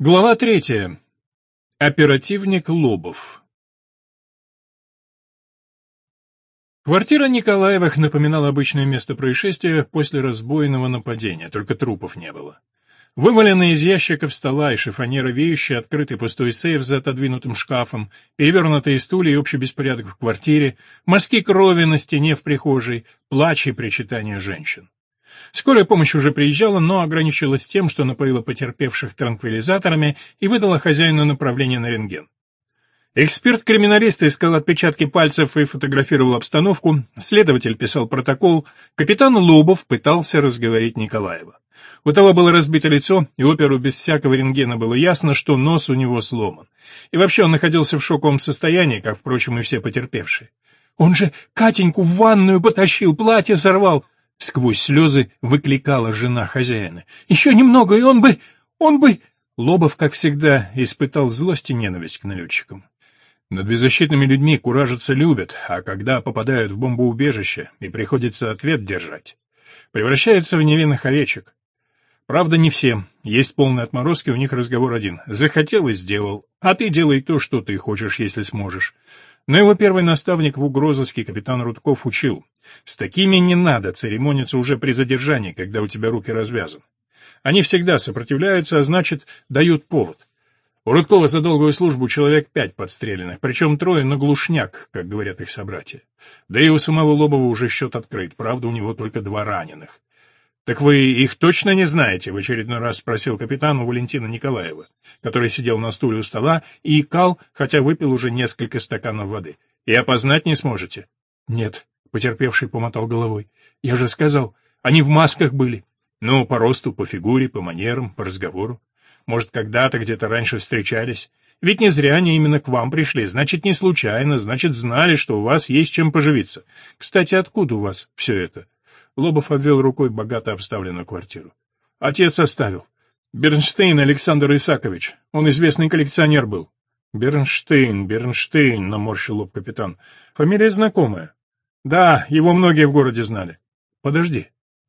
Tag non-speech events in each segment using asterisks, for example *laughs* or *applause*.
Глава третья. Оперативник Лобов. Квартира Николаевых напоминала обычное место происшествия после разбойного нападения, только трупов не было. Вываленные из ящиков стола и шифонера веющие, открытый пустой сейф за отодвинутым шкафом, перевернутые стулья и общий беспорядок в квартире, мазки крови на стене в прихожей, плач и причитания женщин. Скорая помощь уже приезжала, но ограничилась тем, что напоила потерпевших транквилизаторами и выдала хозяину направление на рентген. Эксперт-криминалист искал отпечатки пальцев и фотографировал обстановку, следователь писал протокол, капитан Лобов пытался разговорить Николаева. У того было разбито лицо, и оперу без всякого рентгена было ясно, что нос у него сломан. И вообще он находился в шоковом состоянии, как, впрочем, и все потерпевшие. «Он же Катеньку в ванную потащил, платье сорвал!» Сквозь слезы выкликала жена хозяина. «Еще немного, и он бы... он бы...» Лобов, как всегда, испытал злость и ненависть к налетчикам. Над беззащитными людьми куражиться любят, а когда попадают в бомбоубежище и приходится ответ держать, превращаются в невинных овечек. Правда, не все. Есть полные отморозки, у них разговор один. Захотел и сделал. А ты делай то, что ты хочешь, если сможешь. Но его первый наставник в угрозыске капитан Рудков учил. С такими не надо церемониться уже при задержании, когда у тебя руки развязаны. Они всегда сопротивляются, а значит, дают повод. У Рудкова за долгую службу человек пять подстреленных, причем трое на глушняк, как говорят их собратья. Да и у самого Лобова уже счет открыт, правда, у него только два раненых. «Так вы их точно не знаете?» — в очередной раз спросил капитан у Валентина Николаева, который сидел на стуле у стола и икал, хотя выпил уже несколько стаканов воды. «И опознать не сможете?» «Нет», — потерпевший помотал головой. «Я же сказал, они в масках были». «Ну, по росту, по фигуре, по манерам, по разговору. Может, когда-то где-то раньше встречались. Ведь не зря они именно к вам пришли, значит, не случайно, значит, знали, что у вас есть чем поживиться. Кстати, откуда у вас все это?» Лобов обвел рукой богато обставленную квартиру. Отец оставил. Бернштейн Александр Исакович. Он известный коллекционер был. Бернштейн, Бернштейн, наморщил лоб капитан. Фамилия знакомая. Да, его многие в городе знали. Подожди.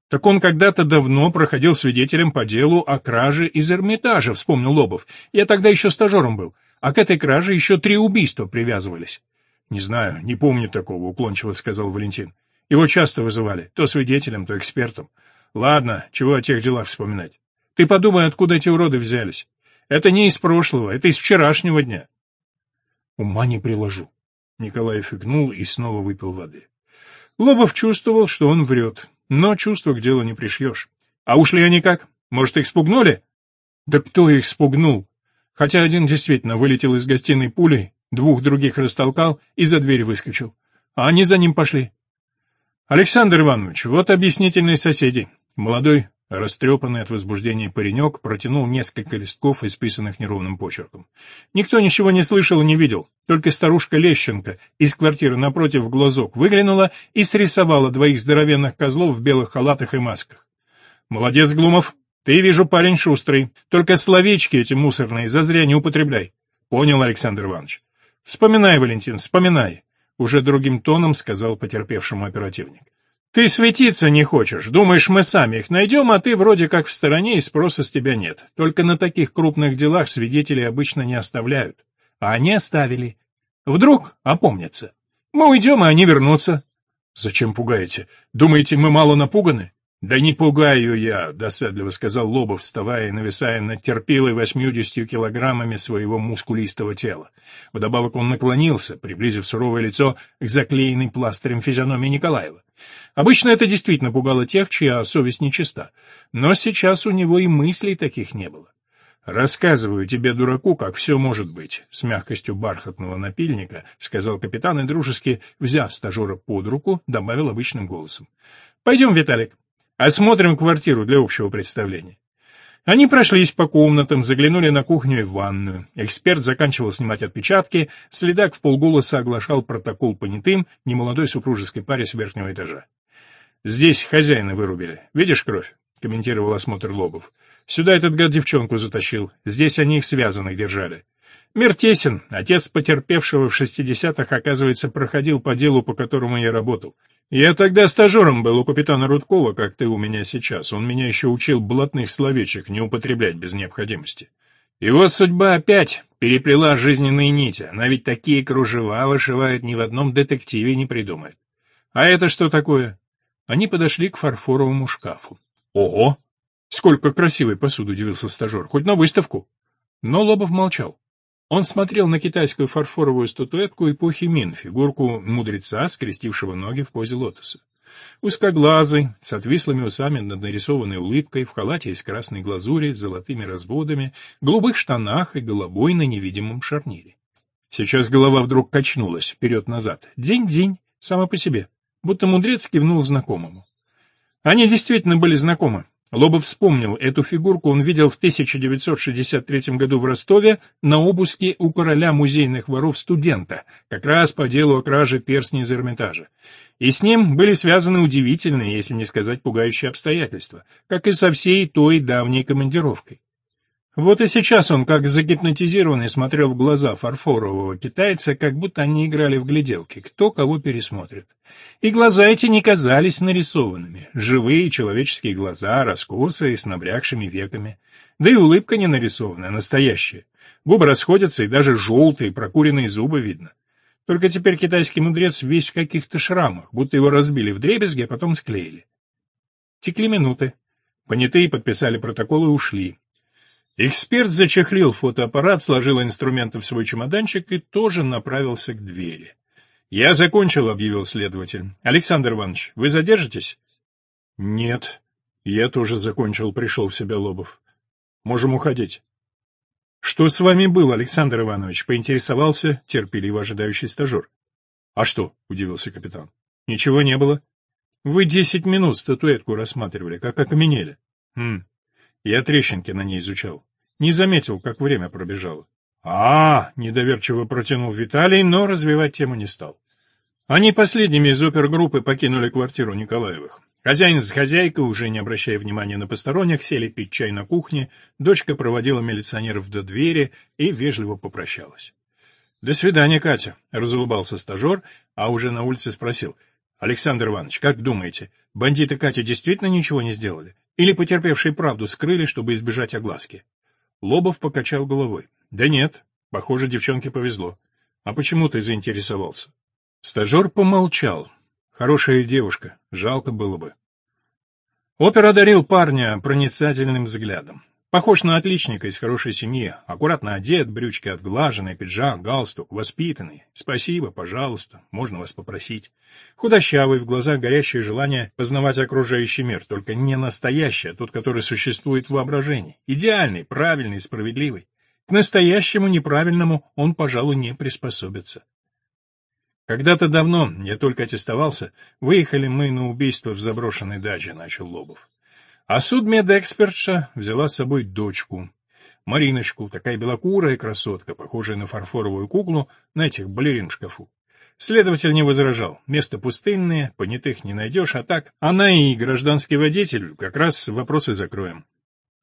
Так он когда-то давно проходил свидетелем по делу о краже из Эрмитажа, вспомнил Лобов. Я тогда еще стажером был. А к этой краже еще три убийства привязывались. Не знаю, не помню такого, уклончиво сказал Валентин. Его часто вызывали, то свидетелем, то экспертом. Ладно, чего о тех делах вспоминать. Ты подумай, откуда эти уроды взялись. Это не из прошлого, это из вчерашнего дня. Ума не приложу. Николай фигнул и снова выпил воды. Лобов чувствовал, что он врет, но чувство к делу не пришьешь. А ушли они как? Может, их спугнули? Да кто их спугнул? Хотя один действительно вылетел из гостиной пулей, двух других растолкал и за дверь выскочил. А они за ним пошли. Александр Иванович, вот объяснительные соседи. Молодой, растрепанный от возбуждения паренек протянул несколько листков, исписанных неровным почерком. Никто ничего не слышал и не видел, только старушка Лещенко из квартиры напротив в глазок выглянула и срисовала двоих здоровенных козлов в белых халатах и масках. «Молодец, Глумов, ты, вижу, парень шустрый, только словечки эти мусорные зазря не употребляй». «Понял, Александр Иванович». «Вспоминай, Валентин, вспоминай уже другим тоном сказал потерпевшему оперативник. Ты светиться не хочешь, думаешь, мы сами их найдем, а ты вроде как в стороне и спроса с тебя нет. Только на таких крупных делах свидетелей обычно не оставляют. А они оставили. Вдруг опомнятся. Мы уйдем, и они вернутся. Зачем пугаете? Думаете, мы мало напуганы? «Да не пугаю я», — досадливо сказал Лобов, вставая и нависая над терпилой восьмидесятью килограммами своего мускулистого тела. Вдобавок он наклонился, приблизив суровое лицо к заклеенной пластырем физиономии Николаева. Обычно это действительно пугало тех, чья совесть нечиста, но сейчас у него и мыслей таких не было. «Рассказываю тебе, дураку, как все может быть», — с мягкостью бархатного напильника, — сказал капитан и дружески, взяв стажера под руку, добавил обычным голосом. «Пойдем, Виталик, Осмотрим квартиру для общего представления. Они прошлись по комнатам, заглянули на кухню и в ванную. Эксперт заканчивал снимать отпечатки, следак в полголоса оглашал протокол понятым немолодой супружеской паре с верхнего этажа. «Здесь хозяина вырубили. Видишь кровь?» — комментировал осмотр Лобов. «Сюда этот гад девчонку затащил. Здесь они их связанных держали. Мир. Отец потерпевшего в шестидесятых, оказывается, проходил по делу, по которому я работал. Я тогда стажером был у капитана Рудкова, как ты у меня сейчас. Он меня еще учил блатных словечек не употреблять без необходимости. Его судьба опять переплела жизненные нити. Она ведь такие кружева вышивает ни в одном детективе не придумает. А это что такое? Они подошли к фарфоровому шкафу. Ого! Сколько красивой посуды, удивился стажер. Хоть на выставку. Но Лобов молчал. Он смотрел на китайскую фарфоровую статуэтку эпохи Мин, фигурку мудреца, скрестившего ноги в позе лотоса. Узкоглазый, с отвислыми усами над нарисованной улыбкой, в халате из красной глазури, с золотыми разводами, голубых штанах и головой на невидимом шарнире. Сейчас голова вдруг качнулась вперед-назад. День-день, само по себе. Будто мудрец кивнул знакомому. Они действительно были знакомы. Лобов вспомнил, эту фигурку он видел в 1963 году в Ростове на обыске у короля музейных воров студента, как раз по делу о краже перстней из Эрмитажа. И с ним были связаны удивительные, если не сказать пугающие обстоятельства, как и со всей той давней командировкой. Вот и сейчас он, как загипнотизированный, смотрел в глаза фарфорового китайца, как будто они играли в гляделки, кто кого пересмотрит. И глаза эти не казались нарисованными, живые человеческие глаза, раскосые, с набрякшими веками. Да и улыбка не нарисованная, настоящая. Губы расходятся, и даже желтые, прокуренные зубы видно. Только теперь китайский мудрец весь в каких-то шрамах, будто его разбили в дребезги, а потом склеили. Текли минуты. Понятые подписали протокол и ушли. Эксперт зачехлил фотоаппарат, сложил инструменты в свой чемоданчик и тоже направился к двери. «Я закончил», — объявил следователь. «Александр Иванович, вы задержитесь?» «Нет, я тоже закончил», — пришел в себя Лобов. «Можем уходить». «Что с вами было, Александр Иванович?» — поинтересовался терпеливо ожидающий стажер. «А что?» — удивился капитан. «Ничего не было. Вы десять минут статуэтку рассматривали, как окаменели». «Хм. Я трещинки на ней изучал. Не заметил, как время пробежало». «А, -а, -а недоверчиво протянул Виталий, но развивать тему не стал. Они последними из опергруппы покинули квартиру Николаевых. Хозяин с хозяйкой, уже не обращая внимания на посторонних, сели пить чай на кухне, дочка проводила милиционеров до двери и вежливо попрощалась. «До свидания, Катя», — разулыбался стажер, а уже на улице спросил. «Александр Иванович, как думаете, бандиты Катя действительно ничего не сделали? Или потерпевшие правду скрыли, чтобы избежать огласки?» Лобов покачал головой. «Да нет, похоже, девчонке повезло. А почему ты заинтересовался?» Стажер помолчал, Хорошая девушка, жалко было бы. Опер одарил парня проницательным взглядом. Похож на отличника из хорошей семьи, аккуратно одет, брючки отглаженные, пиджак, галстук, воспитанный. Спасибо, пожалуйста, можно вас попросить. Худощавый, в глазах горящее желание познавать окружающий мир, только не настоящий, а тот, который существует в воображении. Идеальный, правильный, справедливый. К настоящему неправильному он, пожалуй, не приспособится. Когда-то давно, я только аттестовался, выехали мы на убийство в заброшенной даче, начал Лобов. А судмедэкспертша взяла с собой дочку, Мариночку, такая белокурая красотка, похожая на фарфоровую куклу на этих балерин в шкафу. Следователь не возражал. Место пустынное, понятых не найдешь, а так она и гражданский водитель, как раз вопросы закроем.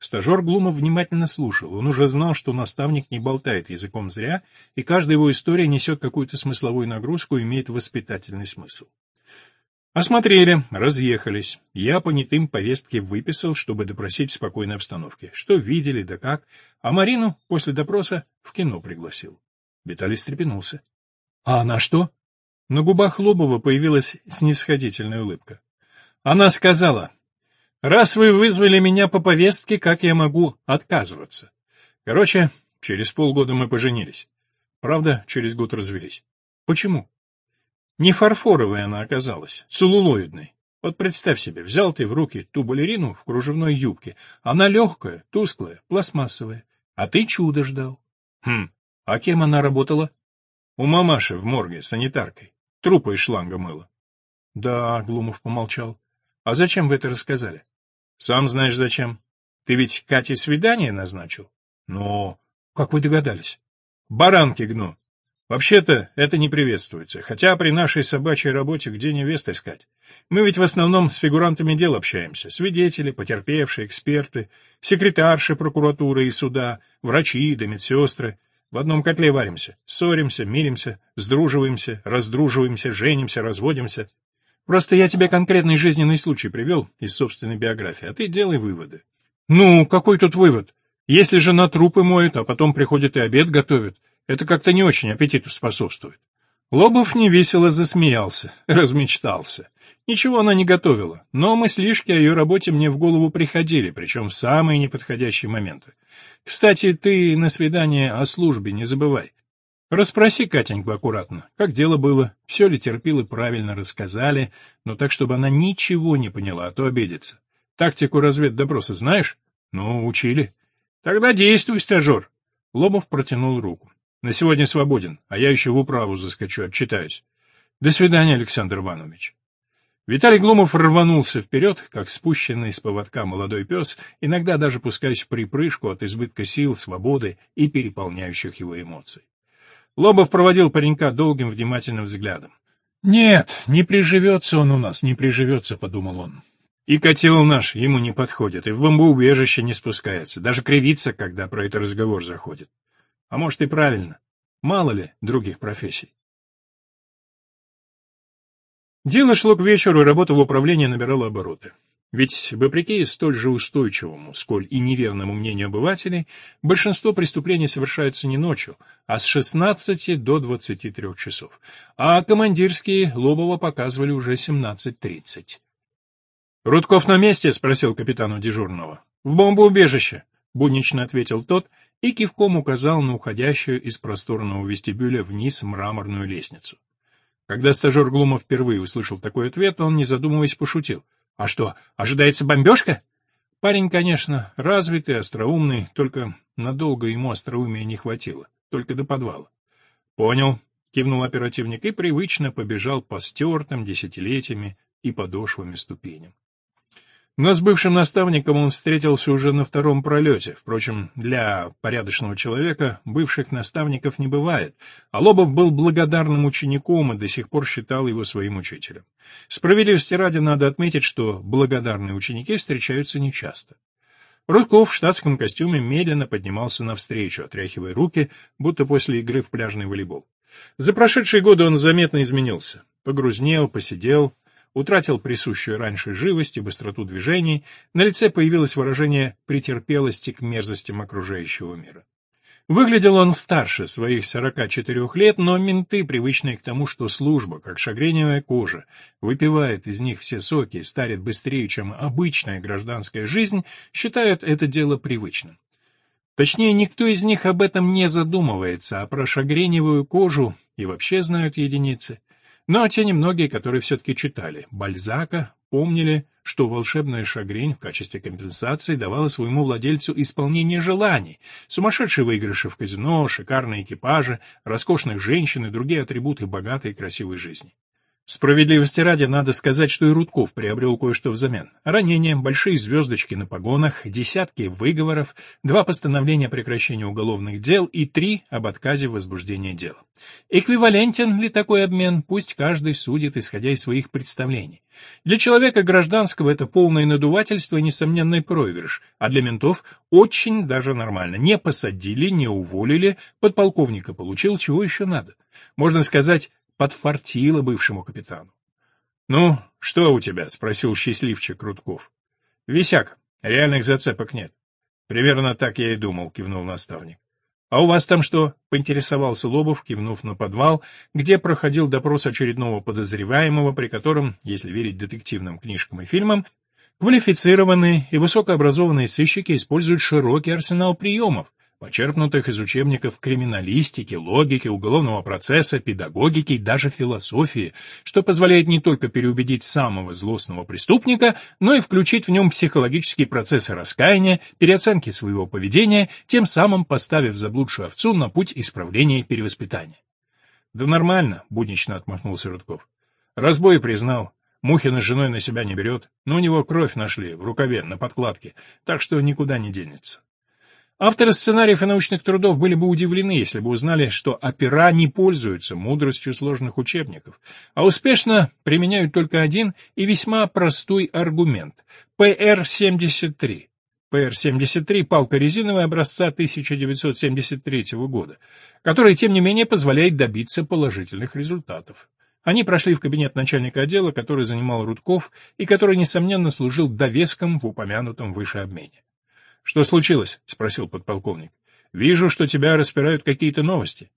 Стажер Глумов внимательно слушал. Он уже знал, что наставник не болтает языком зря, и каждая его история несет какую-то смысловую нагрузку и имеет воспитательный смысл. Осмотрели, разъехались. Я понятым повестки выписал, чтобы допросить в спокойной обстановке. Что видели, да как. А Марину после допроса в кино пригласил. Виталий встрепенулся. — А она что? На губах Лобова появилась снисходительная улыбка. Она сказала, Раз вы вызвали меня по повестке, как я могу отказываться? Короче, через полгода мы поженились. Правда, через год развелись. Почему? Не фарфоровой она оказалась, целлулоидной. Вот представь себе, взял ты в руки ту балерину в кружевной юбке. Она легкая, тусклая, пластмассовая. А ты чудо ждал. Хм, а кем она работала? У мамаши в морге, санитаркой. Трупы из шланга мыла. Да, Глумов помолчал. А зачем вы это рассказали? Сам знаешь зачем. Ты ведь Кате свидание назначил? Ну, как вы догадались? Баранки гну. Вообще-то это не приветствуется, хотя при нашей собачьей работе где невест искать? Мы ведь в основном с фигурантами дел общаемся. Свидетели, потерпевшие, эксперты, секретарши прокуратуры и суда, врачи да медсестры. В одном котле варимся. Ссоримся, миримся, сдруживаемся, раздруживаемся, женимся, разводимся. Просто я тебе конкретный жизненный случай привел из собственной биографии, а ты делай выводы. Ну, какой тут вывод? Если же на трупы моют, а потом приходят и обед готовят, это как-то не очень аппетиту способствует. Лобов невесело засмеялся, *laughs* размечтался. Ничего она не готовила, но мыслишки о ее работе мне в голову приходили, причем в самые неподходящие моменты. Кстати, ты на свидание о службе не забывай. Расспроси Катеньку аккуратно, как дело было, все ли терпилы правильно рассказали, но так, чтобы она ничего не поняла, а то обидится. Тактику разведдопроса знаешь? Ну, учили. Тогда действуй, стажер. Лобов протянул руку. На сегодня свободен, а я еще в управу заскочу, отчитаюсь. До свидания, Александр Иванович. Виталий Глумов рванулся вперед, как спущенный с поводка молодой пес, иногда даже пускаясь в припрыжку от избытка сил, свободы и переполняющих его эмоций. Лобов проводил паренька долгим внимательным взглядом. «Нет, не приживется он у нас, не приживется», — подумал он. И котел наш ему не подходит, и в бомбоубежище не спускается, даже кривится, когда про это разговор заходит. А может и правильно, мало ли других профессий. Дело шло к вечеру, и работа в управлении набирала обороты. Ведь, вопреки столь же устойчивому, сколь и неверному мнению обывателей, большинство преступлений совершается не ночью, а с 16 до 23 часов, а командирские Лобова показывали уже 17.30. «Рудков на месте?» — спросил капитан у дежурного. «В бомбоубежище», — буднично ответил тот и кивком указал на уходящую из просторного вестибюля вниз мраморную лестницу. Когда стажер Глумов впервые услышал такой ответ, он, не задумываясь, пошутил — а что, ожидается бомбежка? Парень, конечно, развитый, остроумный, только надолго ему остроумия не хватило, только до подвала. Понял, кивнул оперативник и привычно побежал по стертым десятилетиями и подошвами ступеням. Но с бывшим наставником он встретился уже на втором пролете. Впрочем, для порядочного человека бывших наставников не бывает, а Лобов был благодарным учеником и до сих пор считал его своим учителем. Справедливости ради надо отметить, что благодарные ученики встречаются нечасто. Рудков в штатском костюме медленно поднимался навстречу, отряхивая руки, будто после игры в пляжный волейбол. За прошедшие годы он заметно изменился. Погрузнел, посидел, утратил присущую раньше живость и быстроту движений, на лице появилось выражение претерпелости к мерзостям окружающего мира. Выглядел он старше своих 44 лет, но менты, привычные к тому, что служба, как шагреневая кожа, выпивает из них все соки и старит быстрее, чем обычная гражданская жизнь, считают это дело привычным. Точнее, никто из них об этом не задумывается, а про шагреневую кожу и вообще знают единицы. Но те немногие, которые все-таки читали Бальзака, помнили, что волшебная шагрень в качестве компенсации давала своему владельцу исполнение желаний, сумасшедшие выигрыши в казино, шикарные экипажи, роскошных женщин и другие атрибуты богатой и красивой жизни. Справедливости ради надо сказать, что и Рудков приобрел кое-что взамен. Ранения, большие звездочки на погонах, десятки выговоров, два постановления о прекращении уголовных дел и три об отказе в возбуждении дела. Эквивалентен ли такой обмен, пусть каждый судит, исходя из своих представлений. Для человека гражданского это полное надувательство и несомненный проигрыш, а для ментов очень даже нормально. Не посадили, не уволили, подполковника получил, чего еще надо. Можно сказать, подфартило бывшему капитану. «Ну, что у тебя?» — спросил счастливчик Рудков. «Висяк. Реальных зацепок нет». «Примерно так я и думал», — кивнул наставник. «А у вас там что?» — поинтересовался Лобов, кивнув на подвал, где проходил допрос очередного подозреваемого, при котором, если верить детективным книжкам и фильмам, квалифицированные и высокообразованные сыщики используют широкий арсенал приемов, почерпнутых из учебников криминалистики, логики, уголовного процесса, педагогики и даже философии, что позволяет не только переубедить самого злостного преступника, но и включить в нем психологические процессы раскаяния, переоценки своего поведения, тем самым поставив заблудшую овцу на путь исправления и перевоспитания. «Да нормально», — буднично отмахнулся Рудков. «Разбой признал. Мухина с женой на себя не берет, но у него кровь нашли в рукаве, на подкладке, так что никуда не денется. Авторы сценариев и научных трудов были бы удивлены, если бы узнали, что опера не пользуются мудростью сложных учебников, а успешно применяют только один и весьма простой аргумент — ПР-73. ПР-73 — палка резиновая образца 1973 года, которая, тем не менее, позволяет добиться положительных результатов. Они прошли в кабинет начальника отдела, который занимал Рудков и который, несомненно, служил довеском в упомянутом выше обмене. «Что случилось?» — спросил подполковник. «Вижу, что тебя распирают какие-то новости».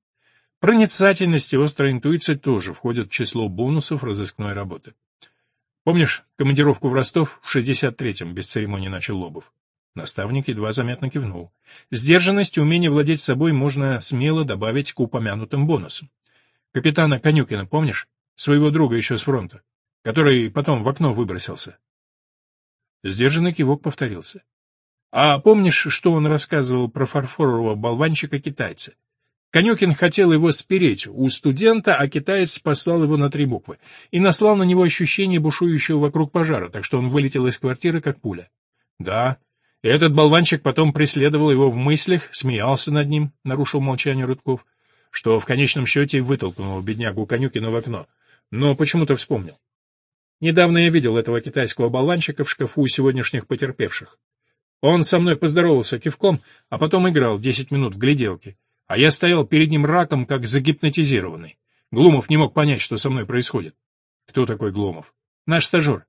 Проницательность и острая интуиция тоже входят в число бонусов разыскной работы. «Помнишь командировку в Ростов в 63-м?» — без церемонии начал Лобов. Наставник едва заметно кивнул. Сдержанность и умение владеть собой можно смело добавить к упомянутым бонусам. Капитана Конюкина помнишь? Своего друга еще с фронта, который потом в окно выбросился. Сдержанный кивок повторился. А помнишь, что он рассказывал про фарфорового болванчика-китайца? Конюкин хотел его спереть у студента, а китаец послал его на три буквы и наслал на него ощущение бушующего вокруг пожара, так что он вылетел из квартиры как пуля. Да, этот болванчик потом преследовал его в мыслях, смеялся над ним, нарушил молчание Рудков, что в конечном счете вытолкнул беднягу Конюкина в окно, но почему-то вспомнил. Недавно я видел этого китайского болванчика в шкафу у сегодняшних потерпевших. Он со мной поздоровался кивком, а потом играл десять минут в гляделки а я стоял перед ним раком, как загипнотизированный. Глумов не мог понять, что со мной происходит. Кто такой Глумов? Наш стажер.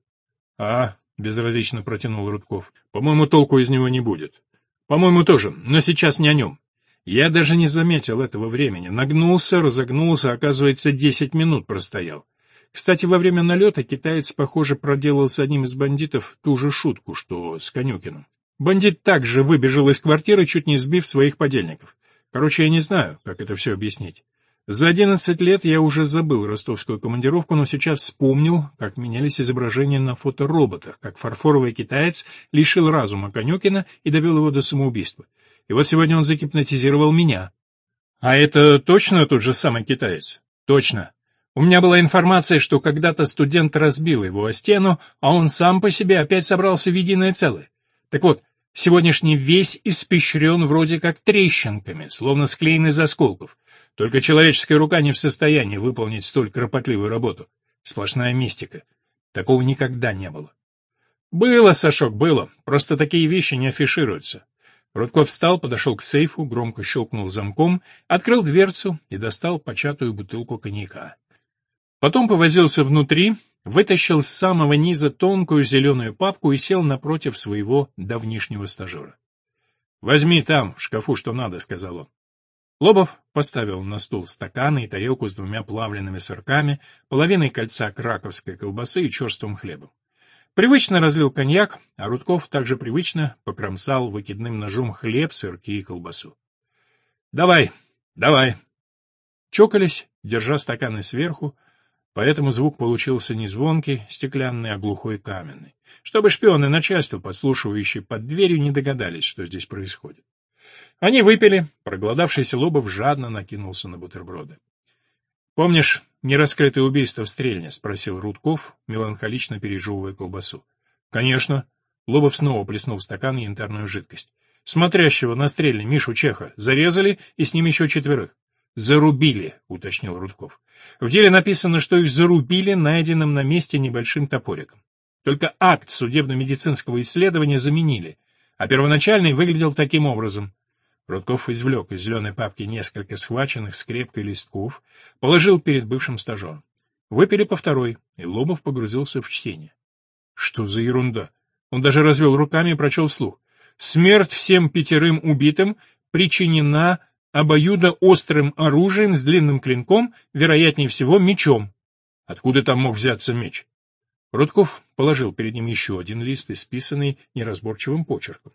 А, безразлично протянул Рудков. По-моему, толку из него не будет. По-моему, тоже, но сейчас не о нем. Я даже не заметил этого времени. Нагнулся, разогнулся, оказывается, десять минут простоял. Кстати, во время налета китаец, похоже, проделал с одним из бандитов ту же шутку, что с Конюкиным. Бандит также выбежал из квартиры, чуть не сбив своих подельников. Короче, я не знаю, как это все объяснить. За одиннадцать лет я уже забыл ростовскую командировку, но сейчас вспомнил, как менялись изображения на фотороботах, как фарфоровый китаец лишил разума Конюкина и довел его до самоубийства. И вот сегодня он загипнотизировал меня. А это точно тот же самый китаец? Точно. У меня была информация, что когда-то студент разбил его о стену, а он сам по себе опять собрался в единое целое. Так вот, Сегодняшний весь испещрен вроде как трещинками, словно склеен из осколков. Только человеческая рука не в состоянии выполнить столь кропотливую работу. Сплошная мистика. Такого никогда не было. Было, Сашок, было. Просто такие вещи не афишируются. Рудков встал, подошел к сейфу, громко щелкнул замком, открыл дверцу и достал початую бутылку коньяка. Потом повозился внутри, вытащил с самого низа тонкую зеленую папку и сел напротив своего давнишнего стажера. «Возьми там, в шкафу, что надо», — сказал он. Лобов поставил на стол стаканы и тарелку с двумя плавленными сырками, половиной кольца краковской колбасы и черствым хлебом. Привычно разлил коньяк, а Рудков также привычно покромсал выкидным ножом хлеб, сырки и колбасу. «Давай, давай!» Чокались, держа стаканы сверху, Поэтому звук получился не звонкий, стеклянный, а глухой каменный. Чтобы шпионы начальства, подслушивающие под дверью, не догадались, что здесь происходит. Они выпили, проголодавшийся Лобов жадно накинулся на бутерброды. «Помнишь нераскрытое убийство в Стрельне?» — спросил Рудков, меланхолично пережевывая колбасу. «Конечно». Лобов снова плеснул в стакан янтарную жидкость. «Смотрящего на Стрельне Мишу Чеха зарезали, и с ним еще четверых. «Зарубили», — уточнил Рудков. В деле написано, что их зарубили найденным на месте небольшим топориком. Только акт судебно-медицинского исследования заменили, а первоначальный выглядел таким образом. Рудков извлек из зеленой папки несколько схваченных скрепкой листков, положил перед бывшим стажером. Выпили по второй, и Лобов погрузился в чтение. Что за ерунда? Он даже развел руками и прочел вслух. Смерть всем пятерым убитым причинена обоюдо острым оружием с длинным клинком, вероятнее всего, мечом. Откуда там мог взяться меч? Рудков положил перед ним еще один лист, исписанный неразборчивым почерком.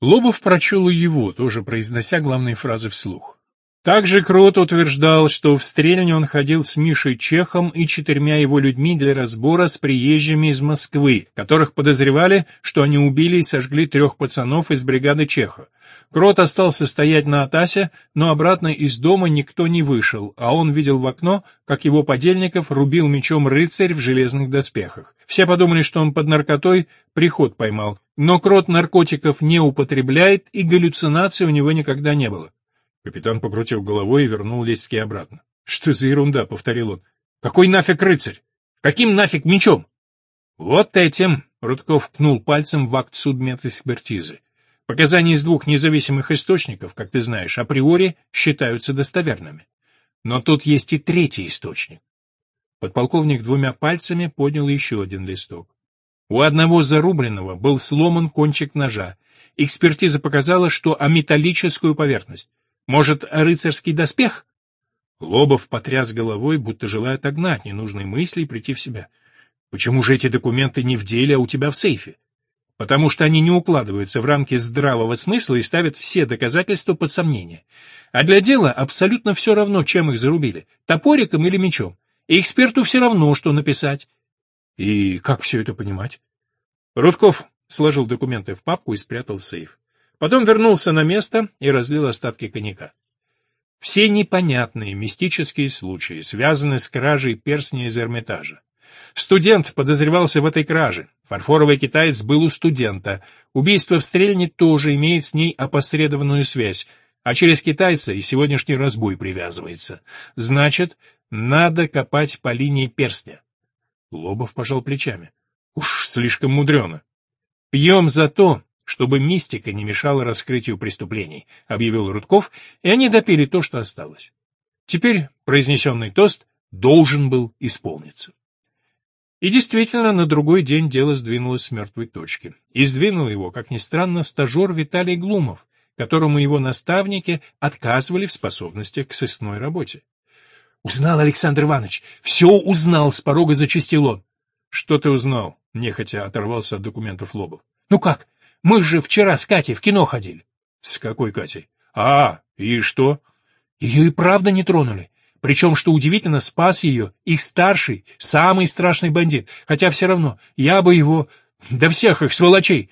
Лобов прочел его, тоже произнося главные фразы вслух. Также Крот утверждал, что в Стрельне он ходил с Мишей Чехом и четырьмя его людьми для разбора с приезжими из Москвы, которых подозревали, что они убили и сожгли трех пацанов из бригады Чеха. Крот остался стоять на Атасе, но обратно из дома никто не вышел, а он видел в окно, как его подельников рубил мечом рыцарь в железных доспехах. Все подумали, что он под наркотой приход поймал. Но Крот наркотиков не употребляет, и галлюцинаций у него никогда не было. Капитан покрутил головой и вернул листки обратно. «Что за ерунда?» — повторил он. «Какой нафиг рыцарь? Каким нафиг мечом?» «Вот этим!» — Рудков ткнул пальцем в акт судмедэкспертизы. Показания из двух независимых источников, как ты знаешь, априори считаются достоверными. Но тут есть и третий источник. Подполковник двумя пальцами поднял еще один листок. У одного зарубленного был сломан кончик ножа, Экспертиза показала, что о металлическую поверхность. Может, рыцарский доспех? Лобов потряс головой, будто желая отогнать ненужные мысли и прийти в себя. Почему же эти документы не в деле, а у тебя в сейфе? Потому что они не укладываются в рамки здравого смысла и ставят все доказательства под сомнение. А для дела абсолютно все равно, чем их зарубили — топориком или мечом. И эксперту все равно, что написать. И как все это понимать? Рудков сложил документы в папку и спрятал сейф. Потом вернулся на место и разлил остатки коньяка. Все непонятные мистические случаи связаны с кражей перстня из Эрмитажа. Студент подозревался в этой краже. Фарфоровый китаец был у студента. Убийство в Стрельне тоже имеет с ней опосредованную связь, а через китайца и сегодняшний разбой привязывается. Значит, надо копать по линии перстня. Лобов пожал плечами. Уж слишком мудрено. Пьем за то, чтобы мистика не мешала раскрытию преступлений, объявил Рудков, и они допили то, что осталось. Теперь произнесенный тост должен был исполниться. И действительно, на другой день дело сдвинулось с мертвой точки. И сдвинул его, как ни странно, стажер Виталий Глумов, которому его наставники отказывали в способностях к сыскной работе. «Узнал, Александр Иванович! Все узнал!» — с порога зачистил он. «Что ты узнал?» — нехотя оторвался от документов Лобов. «Ну как? Мы же вчера с Катей в кино ходили». «С какой Катей?» «А, и что?» «Ее и правда не тронули. Причем, что удивительно, спас ее их старший, самый страшный бандит. Хотя все равно, я бы его... Да всех их сволочей!»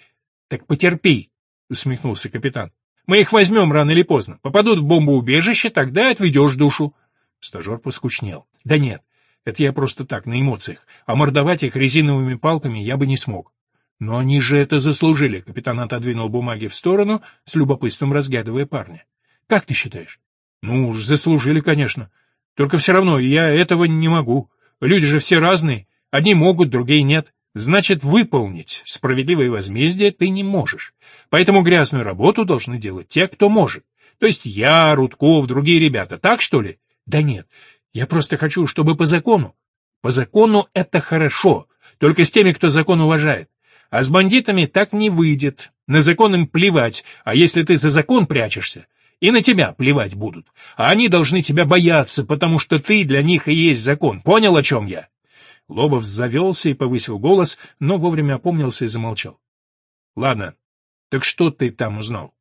«Так потерпи», — усмехнулся капитан. «Мы их возьмем рано или поздно. Попадут в бомбоубежище, тогда отведешь душу». Стажер поскучнел. «Да нет, это я просто так, на эмоциях. А мордовать их резиновыми палками я бы не смог». «Но они же это заслужили», — капитан отодвинул бумаги в сторону, с любопытством разглядывая парня. «Как ты считаешь?» «Ну уж, заслужили, конечно. Только все равно я этого не могу. Люди же все разные. Одни могут, другие нет. Значит, выполнить справедливое возмездие ты не можешь. Поэтому грязную работу должны делать те, кто может. То есть я, Рудков, другие ребята. Так, что ли? Да нет, я просто хочу, чтобы по закону. По закону это хорошо, только с теми, кто закон уважает. А с бандитами так не выйдет. На закон им плевать, а если ты за закон прячешься, и на тебя плевать будут. А они должны тебя бояться, потому что ты для них и есть закон. Понял, о чем я?» Лобов завелся и повысил голос, но вовремя опомнился и замолчал. «Ладно, так что ты там узнал?»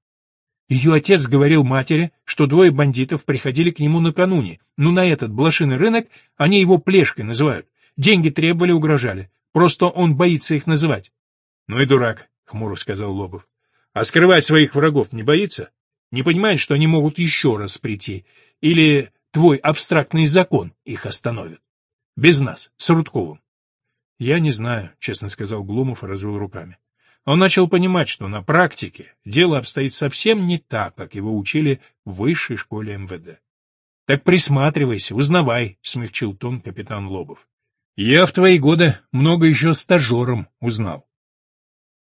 Ее отец говорил матери, что двое бандитов приходили к нему накануне, но на этот блошиный рынок они его плешкой называют. Деньги требовали, угрожали. Просто он боится их называть. — Ну и дурак, — хмуро сказал Лобов. — А скрывать своих врагов не боится? Не понимает, что они могут еще раз прийти? Или твой абстрактный закон их остановит? Без нас, с Рудковым. — Я не знаю, — честно сказал Глумов и развел руками. Он начал понимать, что на практике дело обстоит совсем не так, как его учили в высшей школе МВД. «Так присматривайся, узнавай», — смягчил тон капитан Лобов. «Я в твои годы много еще стажером узнал».